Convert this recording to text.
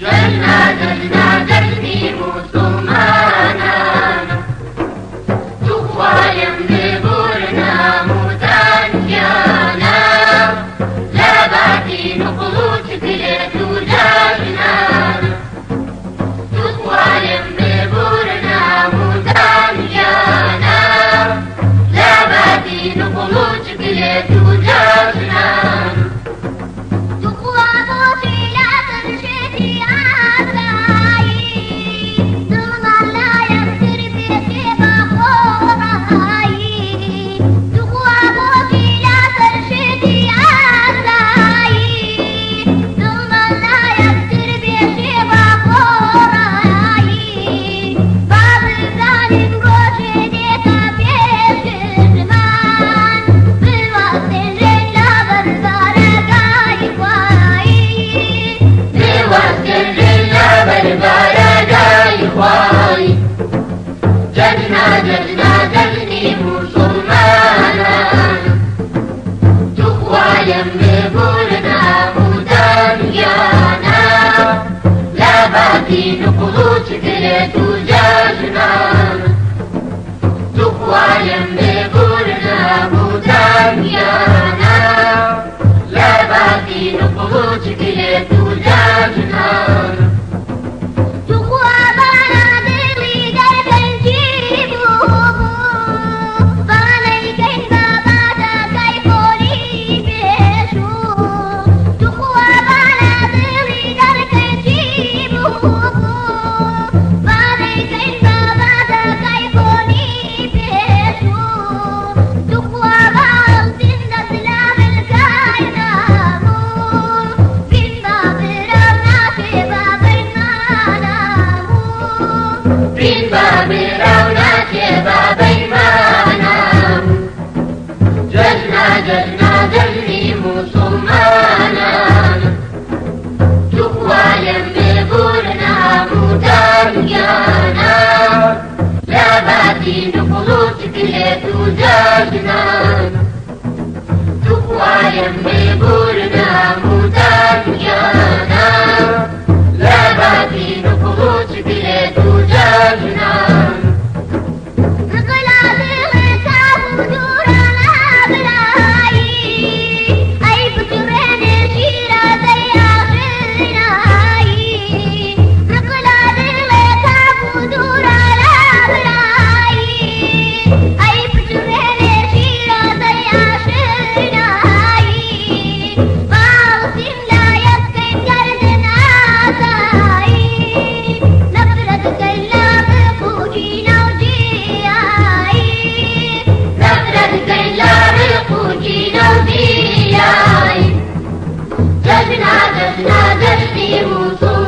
جنة جنة تلهي موسوم E no pulo de vereador میراونا که بابی منم جلنا جلنا دلی مسلمانم تو خوایم ببورنا مودان گانا لابدی nada, nada temos um.